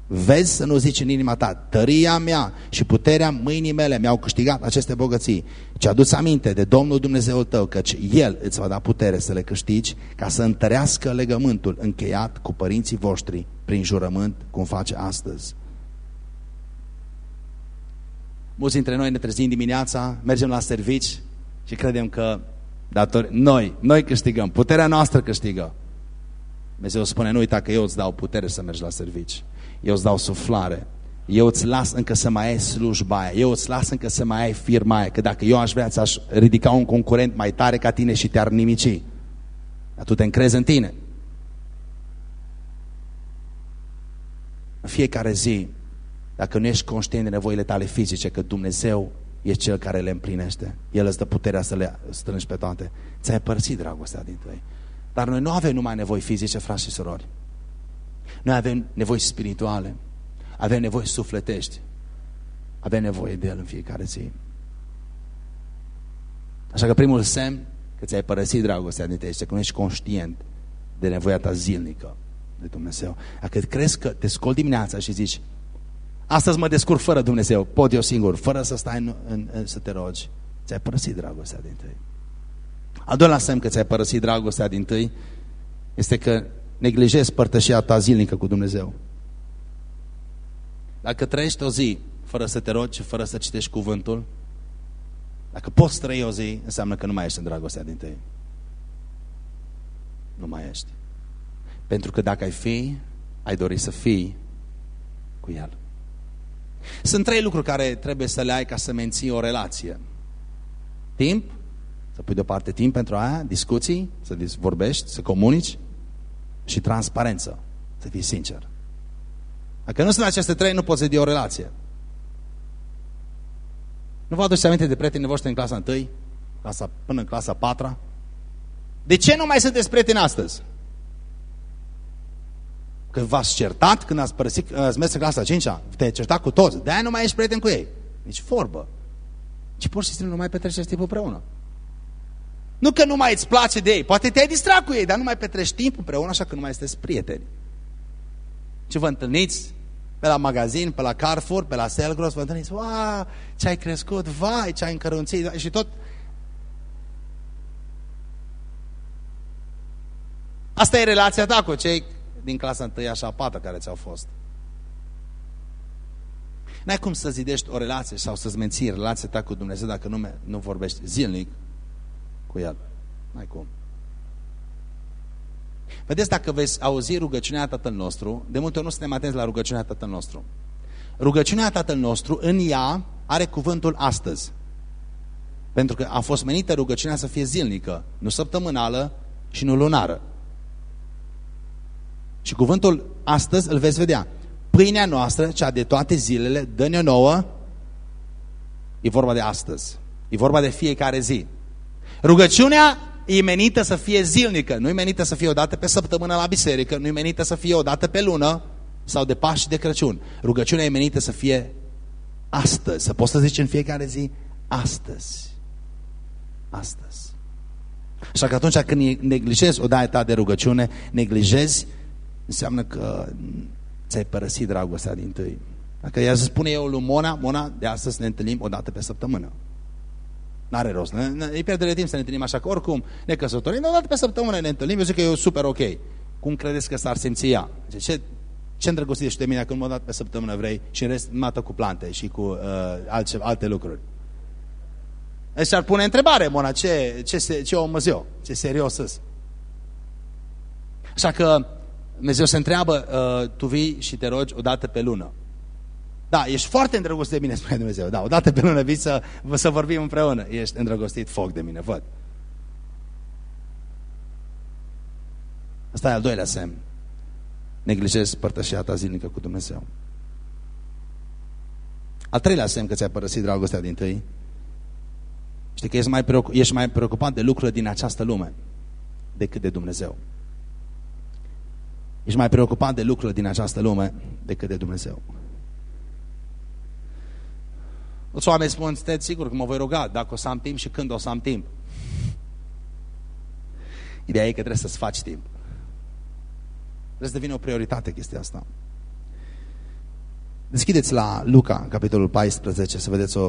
Vezi să nu zici în inima ta, tăria mea și puterea mâinii mele mi-au câștigat aceste bogății. Ce aduți aminte de Domnul Dumnezeul tău, căci El îți va da putere să le câștigi ca să întărească legământul încheiat cu părinții voștri prin jurământ, cum face astăzi. Mulți dintre noi ne trezim dimineața, mergem la servici și credem că dator... noi, noi câștigăm, puterea noastră câștigă. Dumnezeu spune, nu uita că eu îți dau putere să mergi la servici eu îți dau suflare. Eu îți las încă să mai ai slujba aia. Eu îți las încă să mai ai firma aia. Că dacă eu aș vrea, ți-aș ridica un concurent mai tare ca tine și te-ar nimici. Dar tu te încrezi în tine. În fiecare zi, dacă nu ești conștient de nevoile tale fizice, că Dumnezeu e Cel care le împlinește. El îți dă puterea să le strângi pe toate. Ți-ai părțit dragostea din tăi. Dar noi nu avem numai nevoi fizice, frați și surori. Noi avem nevoi spirituale, avem nevoi sufletești, avem nevoie de El în fiecare zi. Așa că primul semn că ți-ai părăsit dragostea din tine este că nu ești conștient de nevoia ta zilnică de Dumnezeu. Dacă crezi că te scoli dimineața și zici astăzi mă descurc fără Dumnezeu, pot eu singur, fără să stai în, în, în, să te rogi, ți-ai părăsit dragostea din tăi. Al doilea semn că ți-ai părăsit dragostea din tăi este că neglijezi părtășia ta zilnică cu Dumnezeu. Dacă trăiești o zi fără să te rogi, fără să citești cuvântul, dacă poți trăi o zi, înseamnă că nu mai ești în dragostea din tăi. Nu mai ești. Pentru că dacă ai fi, ai dori să fii cu El. Sunt trei lucruri care trebuie să le ai ca să menții o relație. Timp, să pui deoparte timp pentru aia, discuții, să vorbești, să comunici și transparență, să fii sincer. Dacă nu sunt aceste trei, nu poți să o relație. Nu vă aduceți aminte de prietenii voștri în clasa 1, clasa, până în clasa 4 De ce nu mai sunteți prieteni astăzi? Că v-ați certat când ați, părăsit, ați mers în clasa 5 -a, te-ai certat cu toți. De-aia nu mai ești prieten cu ei. Nici vorbă. Ci pur și simplu nu mai petreceți timp împreună. Nu că nu mai îți place de ei, poate te-ai distrat cu ei, dar nu mai petrești timp împreună, așa că nu mai sunteți prieteni. Ce vă întâlniți pe la magazin, pe la Carrefour, pe la Selgros, vă întâlniți, wow, ce ai crescut, vai, ce ai încărunțit și tot. Asta e relația ta cu cei din clasa 1 și a 4 care ți-au fost. N-ai cum să zidești o relație sau să-ți menții relația ta cu Dumnezeu dacă nu, nu vorbești zilnic cu El. N-ai cum. Vedeți, dacă veți auzi rugăciunea Tatăl nostru, de multe ori nu suntem atenți la rugăciunea Tatăl nostru. Rugăciunea Tatăl nostru, în ea, are cuvântul astăzi. Pentru că a fost menită rugăciunea să fie zilnică, nu săptămânală și nu lunară. Și cuvântul astăzi îl veți vedea. Pâinea noastră, cea de toate zilele, dă-ne nouă. E vorba de astăzi. E vorba de fiecare zi. Rugăciunea e menită să fie zilnică, nu e menită să fie o dată pe săptămână la biserică, nu e menită să fie o dată pe lună sau de Paști de Crăciun. Rugăciunea e menită să fie astăzi, să poți să zici în fiecare zi, astăzi. Astăzi. Așa că atunci când neglijezi o dată de rugăciune, neglijezi, înseamnă că ți-ai părăsit dragostea din tâi. Dacă ea să spune eu lui Mona, Mona, de astăzi ne întâlnim o dată pe săptămână. N-are rost. Ne, ne, e pierdere timp să ne întâlnim așa, că oricum ne căsătorim, o dată pe săptămână ne întâlnim, eu zic că e super ok. Cum credeți că s-ar simți ea? Ce, ce îndrăgostit ești de mine când o dată pe săptămână vrei și în rest mată cu plante și cu uh, alte, alte lucruri? Deci ar pune întrebare, Mona, ce, ce, ce om eu? Ce serios sunt? Așa că Dumnezeu se întreabă, uh, tu vii și te rogi o dată pe lună. Da, ești foarte îndrăgostit de mine, spune Dumnezeu. Da, o dată pe lună vii să, să vorbim împreună. Ești îndrăgostit foc de mine, văd. Asta e al doilea semn. Neglijezi părtășia ta zilnică cu Dumnezeu. Al treilea semn că ți-ai părăsit dragostea din tâi. Știi că ești mai, preocupat, ești mai preocupat de lucrurile din această lume decât de Dumnezeu. Ești mai preocupat de lucrurile din această lume decât de Dumnezeu. Mulți oameni spun, stai sigur că mă voi ruga dacă o să am timp și când o să am timp. Ideea e că trebuie să-ți faci timp. Trebuie să devină o prioritate chestia asta. Deschideți la Luca, capitolul 14, să vedeți o,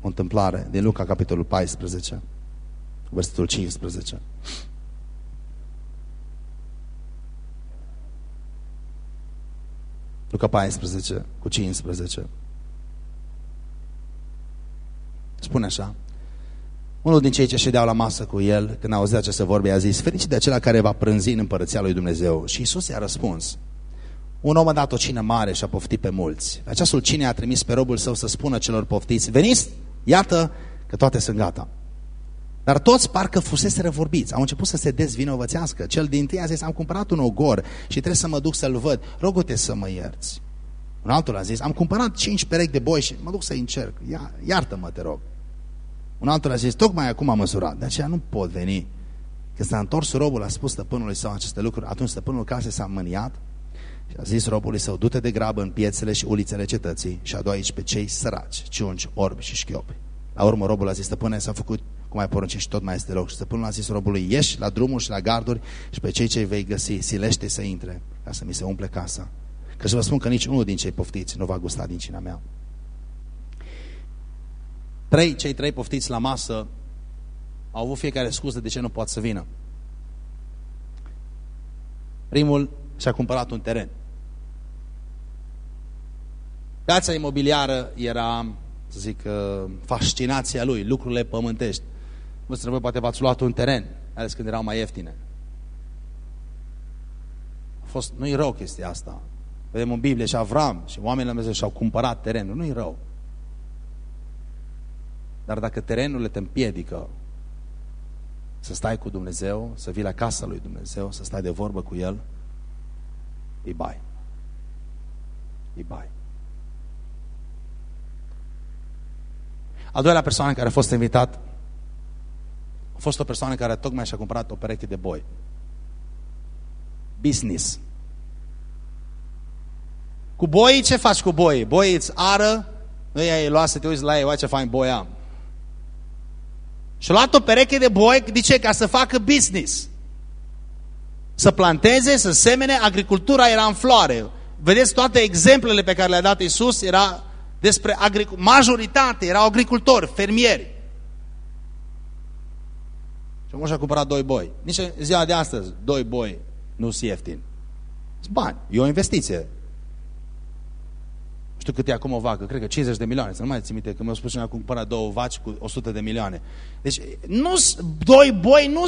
o întâmplare din Luca, capitolul 14, versetul 15. Luca 14 cu 15. Spune așa. Unul din cei ce ședeau la masă cu el, când auzea ce se vorbe, a zis, fericit de acela care va prânzi în împărăția lui Dumnezeu. Și Isus i-a răspuns, un om a dat o cină mare și a poftit pe mulți. Pe aceastul cine a trimis pe robul său să spună celor poftiți, veniți, iată că toate sunt gata. Dar toți parcă fusese răvorbiți, au început să se dezvinovățească. Cel din tâi a zis, am cumpărat un ogor și trebuie să mă duc să-l văd. Rogu-te să mă ierți. Un altul a zis, am cumpărat cinci perechi de boi și mă duc să încerc. Iartă-mă, te rog. Un altul a zis, tocmai acum am măsurat, de aceea nu pot veni. Când s-a întors robul, a spus stăpânului său aceste lucruri, atunci stăpânul casei s-a mâniat și a zis robului său, du-te de grabă în piețele și ulițele cetății și adu aici pe cei săraci, ciunci, orbi și șchiopi. La urmă robul a zis, stăpâne, s-a făcut cum ai poruncit și tot mai este loc. Și stăpânul a zis robului, ieși la drumul și la garduri și pe cei ce vei găsi, silește să intre, ca să mi se umple casa. Că să vă spun că nici unul din cei poftiți nu va gusta din cina mea. Trei, cei trei poftiți la masă au avut fiecare scuză de ce nu pot să vină. Primul și-a cumpărat un teren. Piața imobiliară era, să zic, uh, fascinația lui, lucrurile pământești. Mulți dintre voi poate v-ați luat un teren, ales când erau mai ieftine. A fost, nu-i rău chestia asta. Vedem în Biblie și Avram și oamenii la Dumnezeu și-au cumpărat terenul. Nu-i rău. Dar dacă terenurile te împiedică să stai cu Dumnezeu, să vii la casa lui Dumnezeu, să stai de vorbă cu El, e bai. E bai. A doilea persoană care a fost invitat a fost o persoană care tocmai și-a cumpărat o pereche de boi. Business. Cu boi, ce faci cu boi? Boi îți ară, nu i-ai luat să te uiți la ei, uai ce fain boi am. Și a luat o pereche de boi, de ce? Ca să facă business. Să planteze, să semene, agricultura era în floare. Vedeți, toate exemplele pe care le-a dat Isus era despre agricultură. Majoritate erau agricultori, fermieri. Și omul și-a cumpărat doi boi. Nici în ziua de astăzi, doi boi nu sunt ieftini. Sunt bani. E o investiție. Știu cât e acum o vacă, cred că 50 de milioane, să nu mai țin minte, că mi-au spus cineva că cumpărat două vaci cu 100 de milioane. Deci, nu doi boi, nu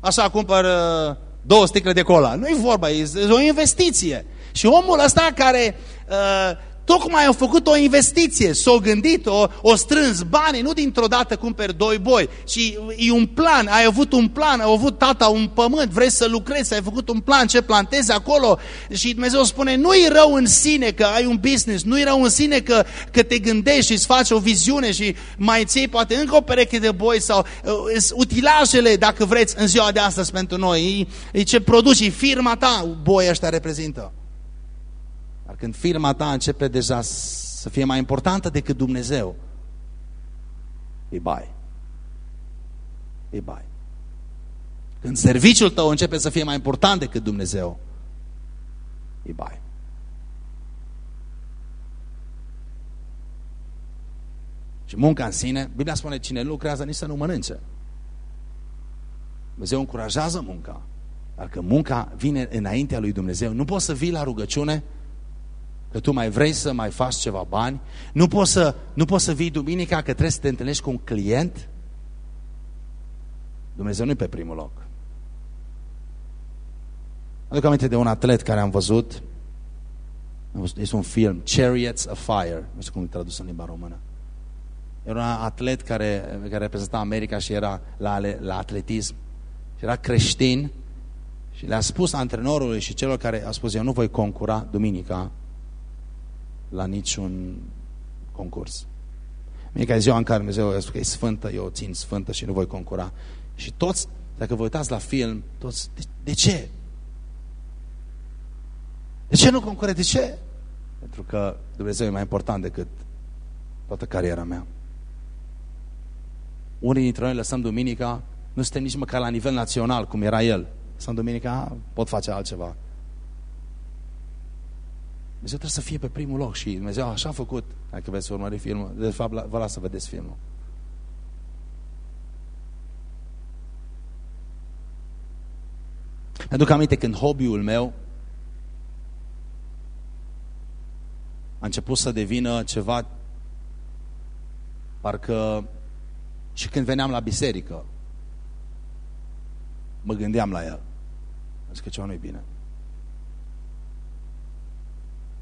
așa cumpăr uh, două sticle de cola. Nu-i vorba, e, e o investiție. Și omul ăsta care uh, Tocmai au făcut o investiție, s-au gândit-o, o strâns bani, nu dintr-o dată cumperi doi boi, și e un plan, ai avut un plan, ai avut tata un pământ, vrei să lucrezi, ai făcut un plan, ce plantezi acolo și Dumnezeu spune, nu e rău în sine că ai un business, nu e rău în sine că, că te gândești și îți faci o viziune și mai ții poate încă o pereche de boi sau uh, utilajele, dacă vreți, în ziua de astăzi pentru noi, e, e ce produci, e firma ta, boi ăștia reprezintă. Dar când firma ta începe deja să fie mai importantă decât Dumnezeu, e bai. E bai. Când serviciul tău începe să fie mai important decât Dumnezeu, e bai. Și munca în sine, Biblia spune, cine lucrează nici să nu mănânce. Dumnezeu încurajează munca. Dar că munca vine înaintea lui Dumnezeu, nu poți să vii la rugăciune că tu mai vrei să mai faci ceva bani, nu poți să, nu poți să vii duminica că trebuie să te întâlnești cu un client, Dumnezeu nu e pe primul loc. Aduc aminte de un atlet care am văzut, este un film, Chariots of Fire, nu știu cum e tradus în limba română. Era un atlet care, care reprezenta America și era la, la atletism. Și era creștin și le-a spus antrenorului și celor care a spus eu nu voi concura duminica la niciun concurs. Mie ca ziua în care Dumnezeu a spus că e sfântă, eu o țin sfântă și nu voi concura. Și toți, dacă vă uitați la film, toți, de, de ce? De ce nu concură? De ce? Pentru că Dumnezeu e mai important decât toată cariera mea. Unii dintre noi lăsăm duminica, nu suntem nici măcar la nivel național, cum era el. Lăsăm duminica, pot face altceva. Dumnezeu trebuie să fie pe primul loc și Dumnezeu așa a făcut, dacă veți urmări filmul, de fapt vă las să vedeți filmul. Mi-aduc aminte când hobby-ul meu a început să devină ceva parcă și când veneam la biserică mă gândeam la el. Zic că ceva nu-i bine.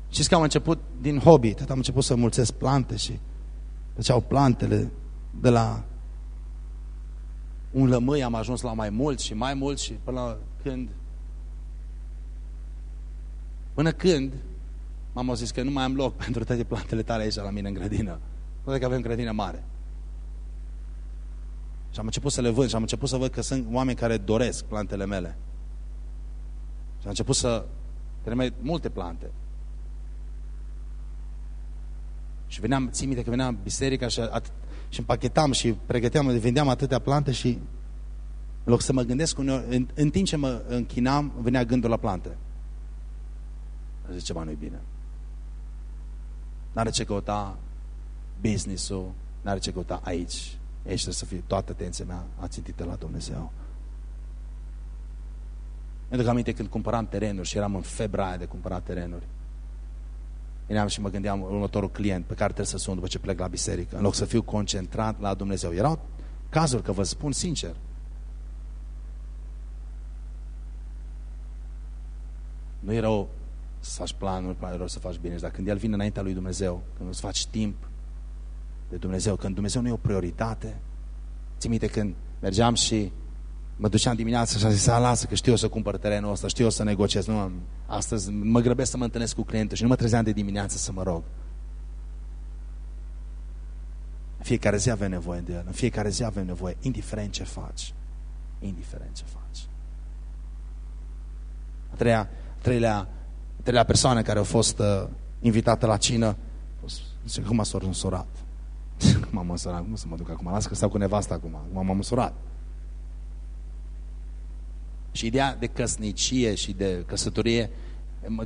Știți că am început din hobby, tot am început să mulțesc plante și făceau plantele de la un lămâi am ajuns la mai mult și mai mult și până la când până când m-am zis că nu mai am loc pentru toate plantele tale aici la mine în grădină. Poate că avem grădină mare. Și am început să le văd și am început să văd că sunt oameni care doresc plantele mele. Și am început să trimit multe plante. Și veneam, țin minte că veneam biserica și, at, și împachetam și pregăteam, vindeam atâtea plante și în loc să mă gândesc uneori, în, în timp ce mă închinam, venea gândul la plante. Zice, ceva nu-i bine. N-are ce căuta business-ul, n-are ce căuta aici. Aici trebuie să fie toată atenția mea ațintită la Dumnezeu. Mi-aduc aminte când cumpăram terenuri și eram în febra aia de cumpărat terenuri. Veneam și mă gândeam următorul client pe care trebuie să sun după ce plec la biserică, în loc să fiu concentrat la Dumnezeu. Erau cazuri, că vă spun sincer, nu e rău să faci planuri, nu e rău să faci bine, dar când El vine înaintea lui Dumnezeu, când îți faci timp de Dumnezeu, când Dumnezeu nu e o prioritate, ții minte când mergeam și Mă duceam dimineața și a zis, lasă că știu eu să cumpăr terenul ăsta, știu eu să negociez. Nu, astăzi mă grăbesc să mă întâlnesc cu clientul și nu mă trezeam de dimineață să mă rog. În fiecare zi avem nevoie de el, în fiecare zi avem nevoie, indiferent ce faci. Indiferent ce faci. A treia, a treilea, a treilea persoană care a fost uh, invitată la cină, zice, cum m-a însurat? cum m-am însurat? Cum să mă duc acum? Lasă că stau cu nevasta acum. Cum m-am însurat? Și ideea de căsnicie și de căsătorie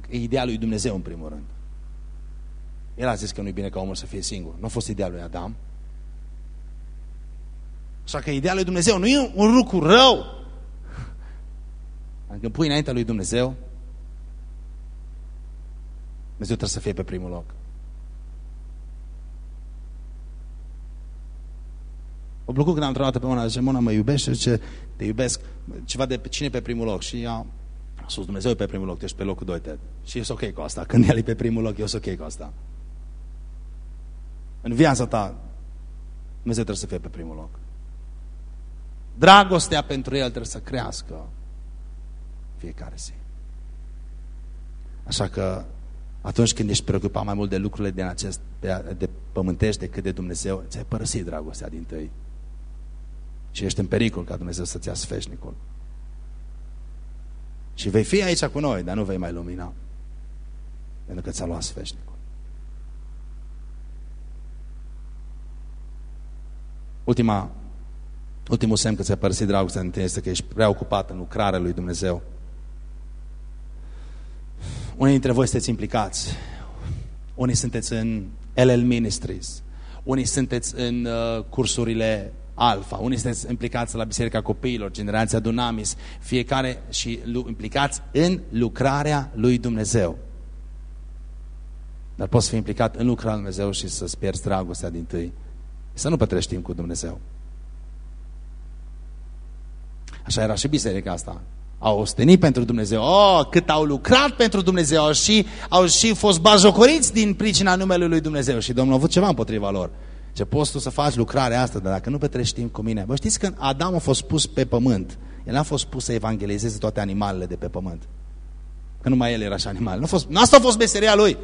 e ideea lui Dumnezeu în primul rând. El a zis că nu e bine ca omul să fie singur. Nu a fost ideea lui Adam. Așa că ideea lui Dumnezeu nu e un lucru rău. Adică pui înaintea lui Dumnezeu, Dumnezeu trebuie să fie pe primul loc. O plăcut când am întrebat pe Mona, zice, Mona mă iubește, zice, te iubesc, ceva de cine pe primul loc. Și ea a spus, Dumnezeu e pe primul loc, tu ești pe locul 2, Ted. Și e ok cu asta. Când el e pe primul loc, eu sunt ok cu asta. În viața ta, Dumnezeu trebuie să fie pe primul loc. Dragostea pentru El trebuie să crească fiecare zi. Așa că atunci când ești preocupat mai mult de lucrurile din acest, de pământești decât de Dumnezeu, ți-ai părăsit dragostea din tăi. Și ești în pericol ca Dumnezeu să-ți ia sfeșnicul. Și vei fi aici cu noi, dar nu vei mai lumina. Pentru că ți-a luat sfeșnicul. Ultima, ultimul semn că ți-a părăsit dragostea în tine este că ești preocupat în lucrarea lui Dumnezeu. Unii dintre voi sunteți implicați. Unii sunteți în LL Ministries. Unii sunteți în uh, cursurile Alfa. Unii sunteți implicați la Biserica Copiilor, Generația Dunamis. Fiecare și implicați în lucrarea lui Dumnezeu. Dar poți fi implicat în lucrarea lui Dumnezeu și să-ți pierzi dragostea din tâi. Să nu petrești timp cu Dumnezeu. Așa era și biserica asta au ostenit pentru Dumnezeu. Oh, cât au lucrat pentru Dumnezeu au și, au și fost bajocoriți din pricina numelui lui Dumnezeu. Și Domnul a avut ceva împotriva lor. Ce poți tu să faci lucrarea asta, dar dacă nu petrești timp cu mine. Vă știți că Adam a fost pus pe pământ. El n-a fost pus să evangelizeze toate animalele de pe pământ. Că numai el era și animal. Nu, a fost, nu asta a fost meseria lui.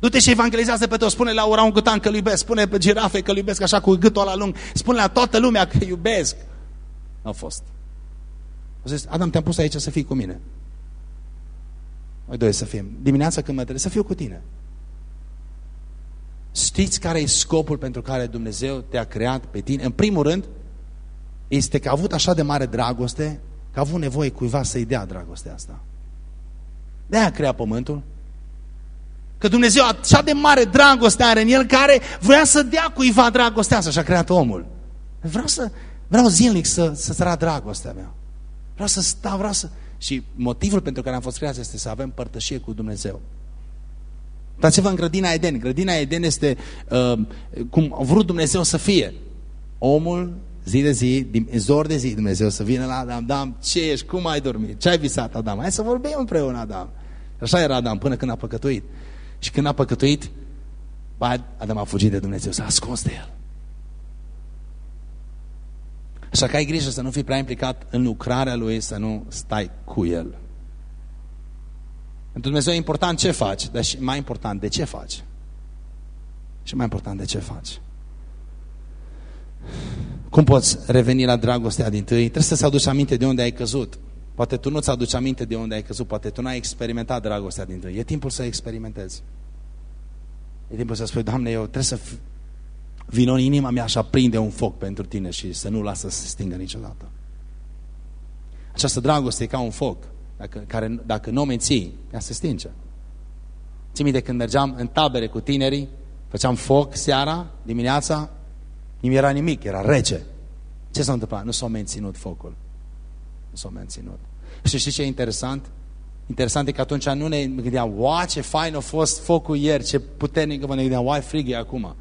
Du-te și evangelizează pe toți. Spune la un gutan că iubesc. Spune pe girafe că iubesc așa cu gâtul ăla lung. Spune la toată lumea că iubesc. Nu a fost. O zis, Adam, te-am pus aici să fii cu mine. Noi doi să fim. Dimineața când mă trebuie, să fiu cu tine. Știți care e scopul pentru care Dumnezeu te-a creat pe tine? În primul rând, este că a avut așa de mare dragoste că a avut nevoie cuiva să-i dea dragostea asta. De-aia a creat pământul. Că Dumnezeu așa de mare dragoste are în el care vrea să dea cuiva dragostea asta și a creat omul. Vreau, să, vreau zilnic să, să-ți arăt dragostea mea. Vreau să stau, vreau să... Și motivul pentru care am fost creați este să avem părtășie cu Dumnezeu. Uitați-vă în grădina Eden. Grădina Eden este uh, cum a vrut Dumnezeu să fie. Omul, zi de zi, din zor de zi, Dumnezeu să vină la Adam. Adam, ce ești? Cum ai dormit? Ce ai visat, Adam? Hai să vorbim împreună, Adam. Așa era Adam până când a păcătuit. Și când a păcătuit, Adam a fugit de Dumnezeu, s-a ascuns de el. Așa că ai grijă să nu fii prea implicat în lucrarea lui, să nu stai cu el. Pentru Dumnezeu e important ce faci, dar și mai important de ce faci. Și mai important de ce faci. Cum poți reveni la dragostea din tâi? Trebuie să-ți aduci aminte de unde ai căzut. Poate tu nu-ți aduci aminte de unde ai căzut, poate tu n-ai experimentat dragostea din tâi. E timpul să experimentezi. E timpul să spui, Doamne, eu trebuie să vin în inima mea și aprinde un foc pentru tine și să nu lasă să se stingă niciodată. Această dragoste e ca un foc, dacă, care dacă nu o menții, ea se stinge. Ții de când mergeam în tabere cu tinerii, făceam foc seara, dimineața, nu era nimic, era rece. Ce s-a întâmplat? Nu s-a menținut focul. Nu s-a menținut. Și știi ce e interesant? Interesant e că atunci nu ne gândeam, wow, ce fain a fost focul ieri, ce puternic, mă ne gândeam, uai, frig e acum.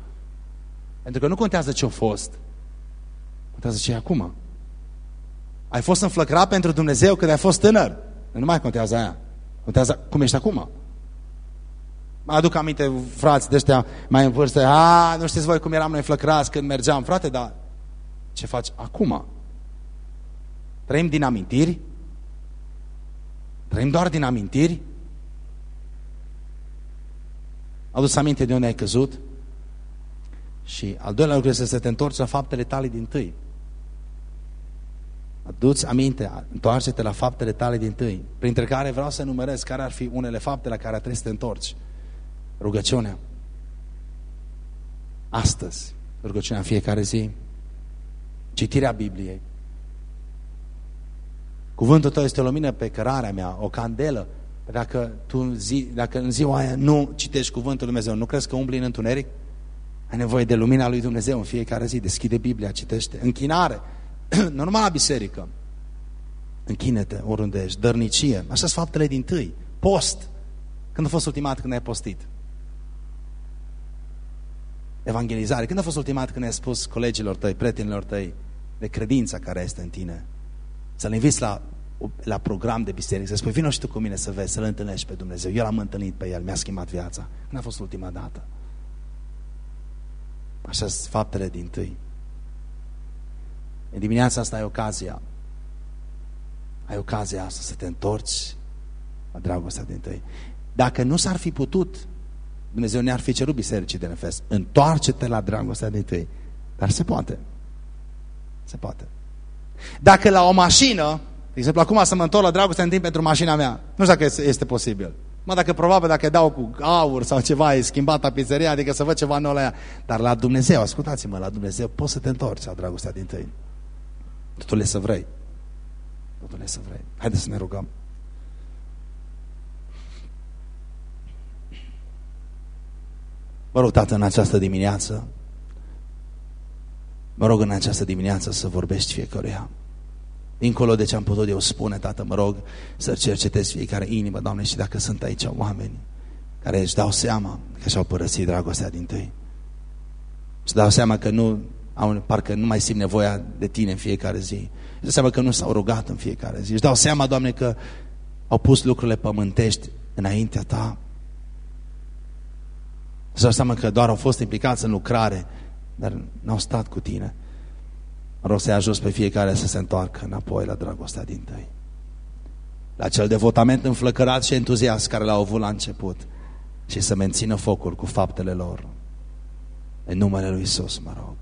Pentru că nu contează ce a fost. Contează ce e acum. Ai fost înflăcrat pentru Dumnezeu când ai fost tânăr. Nu mai contează aia. Contează cum ești acum. Mă aduc aminte, frați de ăștia mai în vârstă, a, nu știți voi cum eram noi înflăcrați când mergeam, frate, dar ce faci acum? Trăim din amintiri? Trăim doar din amintiri? Adu-ți aminte de unde ai căzut? Și al doilea lucru este să te întorci la faptele tale din tâi. Aduți aminte, întoarce-te la faptele tale din tâi, printre care vreau să numerez care ar fi unele fapte la care trebuie să te întorci. Rugăciunea. Astăzi, rugăciunea în fiecare zi, citirea Bibliei. Cuvântul tău este o lumină pe cărarea mea, o candelă. Dacă, tu zi, dacă în ziua aia nu citești cuvântul Lui Dumnezeu, nu crezi că umbli în întuneric? Ai nevoie de lumina lui Dumnezeu în fiecare zi. Deschide Biblia, citește. Închinare. Normal la biserică. Închine-te oriunde ești. Dărnicie. Așa sunt faptele din tâi. Post. Când a fost ultima dată când ai postit? Evangelizare. Când a fost ultima dată când ai spus colegilor tăi, prietenilor tăi, de credința care este în tine? Să-l inviți la, la program de biserică, să spui, vină și tu cu mine să vezi, să-L întâlnești pe Dumnezeu. Eu l-am întâlnit pe El, mi-a schimbat viața. Când a fost ultima dată? Așa sunt faptele din tâi. În dimineața asta ai ocazia. Ai ocazia asta să te întorci la dragostea din tâi. Dacă nu s-ar fi putut, Dumnezeu ne-ar fi cerut bisericii de nefes. Întoarce-te la dragostea din tâi. Dar se poate. Se poate. Dacă la o mașină, de exemplu, acum să mă întorc la dragostea din timp pentru mașina mea, nu știu dacă este, este posibil. Mă, dacă probabil dacă dau cu aur sau ceva, e schimbat tapizeria, adică să văd ceva nou la ea. Dar la Dumnezeu, ascultați-mă, la Dumnezeu poți să te întorci la dragostea din tâi. Totul e să vrei. Totul e să vrei. Haideți să ne rugăm. Vă rog, Tată, în această dimineață, mă rog în această dimineață să vorbești fiecăruia. Dincolo de ce am putut eu spune, Tată, mă rog să cercetezi fiecare inimă, Doamne, și dacă sunt aici oameni care își dau seama că și-au părăsit dragostea din tâi. Și dau seama că nu, au, parcă nu mai simt nevoia de Tine în fiecare zi. Își dau seama că nu s-au rugat în fiecare zi. Își dau seama, Doamne, că au pus lucrurile pământești înaintea Ta. Își dau seama că doar au fost implicați în lucrare, dar n-au stat cu Tine. Mă rog să-i ajut pe fiecare să se întoarcă înapoi la dragostea din tăi. La cel devotament înflăcărat și entuziast care l-au avut la început și să mențină focul cu faptele lor. În numele Lui Isus, mă rog.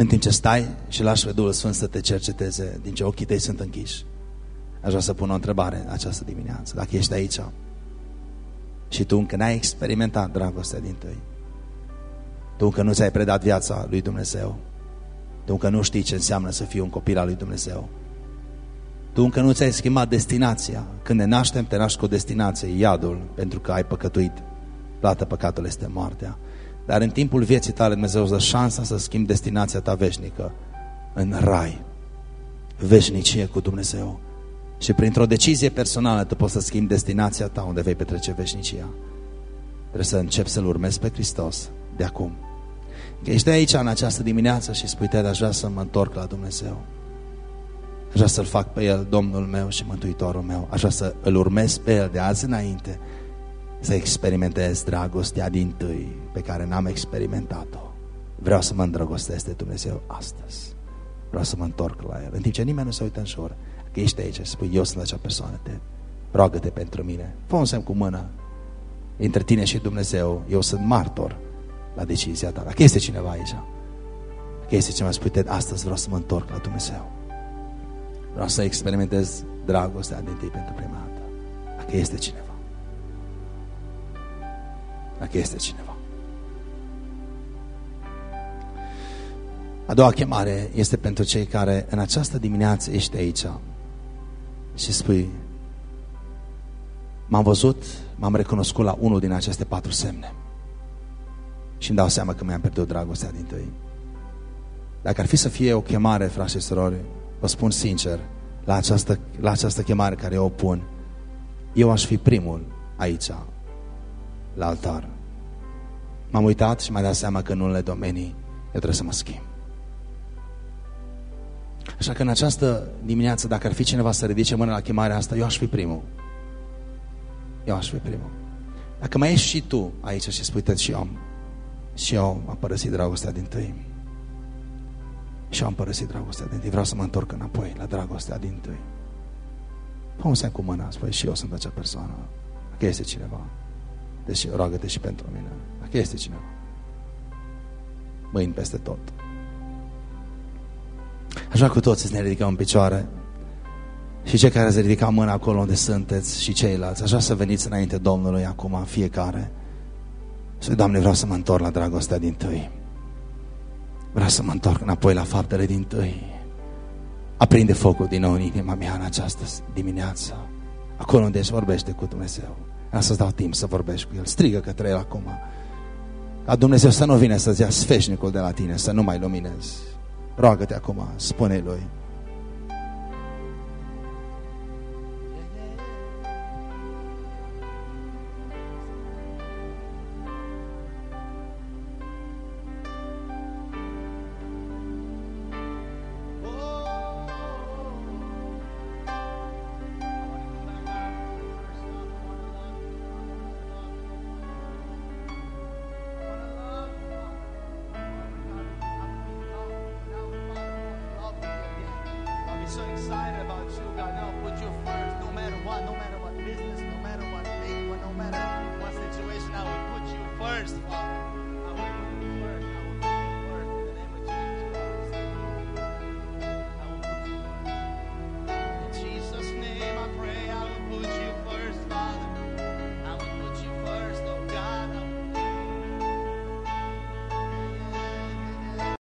În timp ce stai și lași pe Duhul Sfânt să te cerceteze din ce ochii tăi sunt închiși, aș vrea să pun o întrebare în această dimineață. Dacă ești aici și tu încă n-ai experimentat dragostea din tăi, tu încă nu ți-ai predat viața lui Dumnezeu. Tu încă nu știi ce înseamnă să fii un copil al lui Dumnezeu. Tu încă nu ți-ai schimbat destinația. Când ne naștem, te naști cu o destinație, iadul, pentru că ai păcătuit. Plata păcatului este moartea. Dar în timpul vieții tale Dumnezeu îți dă șansa să schimbi destinația ta veșnică în rai. Veșnicie cu Dumnezeu. Și printr-o decizie personală tu poți să schimbi destinația ta unde vei petrece veșnicia. Trebuie să începi să-L urmezi pe Hristos de acum. Că ești aici în această dimineață și spui, te aș vrea să mă întorc la Dumnezeu. Aș vrea să-L fac pe El Domnul meu și Mântuitorul meu. Aș vrea să îl urmez pe El de azi înainte, să experimentez dragostea din tâi pe care n-am experimentat-o. Vreau să mă îndrăgostesc de Dumnezeu astăzi. Vreau să mă întorc la El. În timp ce nimeni nu se uită în jur, că ești aici și spui, eu sunt acea persoană, te roagă-te pentru mine. Fă un semn cu mână. Între tine și Dumnezeu, eu sunt martor la decizia ta. Dacă este cineva aici, dacă este cineva, spune, astăzi vreau să mă întorc la Dumnezeu. Vreau să experimentez dragostea din tine pentru prima dată. Dacă este cineva. Dacă este cineva. A doua chemare este pentru cei care în această dimineață ești aici și spui m-am văzut, m-am recunoscut la unul din aceste patru semne și îmi dau seama că mi-am pierdut dragostea din tăi. Dacă ar fi să fie o chemare, frați și surori, vă spun sincer, la această, la această chemare care eu o pun, eu aș fi primul aici, la altar. M-am uitat și m-am dat seama că în unele domenii eu trebuie să mă schimb. Așa că în această dimineață, dacă ar fi cineva să ridice mâna la chemarea asta, eu aș fi primul. Eu aș fi primul. Dacă mai ești și tu aici și spui, și eu am și eu am părăsit dragostea din tâi. Și eu am părăsit dragostea din tâi. Vreau să mă întorc înapoi la dragostea din tâi. Fă un semn cu mâna, spui și eu sunt acea persoană. Dacă este cineva, deci roagă-te și pentru mine. Dacă este cineva. Mâini peste tot. Așa cu toți să ne ridicăm în picioare. Și cei care ați ridicat mâna acolo unde sunteți și ceilalți, așa să veniți înainte Domnului acum, fiecare. Și Doamne, vreau să mă întorc la dragostea din tâi. Vreau să mă întorc înapoi la faptele din tâi. Aprinde focul din nou în inima mea în această dimineață. Acolo unde ești vorbește cu Dumnezeu. Vreau să-ți dau timp să vorbești cu El. Strigă către El acum. ca Dumnezeu să nu vină să-ți ia sfeșnicul de la tine, să nu mai luminezi. Roagă-te acum, spune lui.